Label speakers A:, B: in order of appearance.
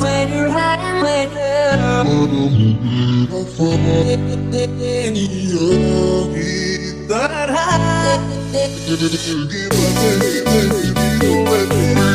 A: When you're hiding, when you're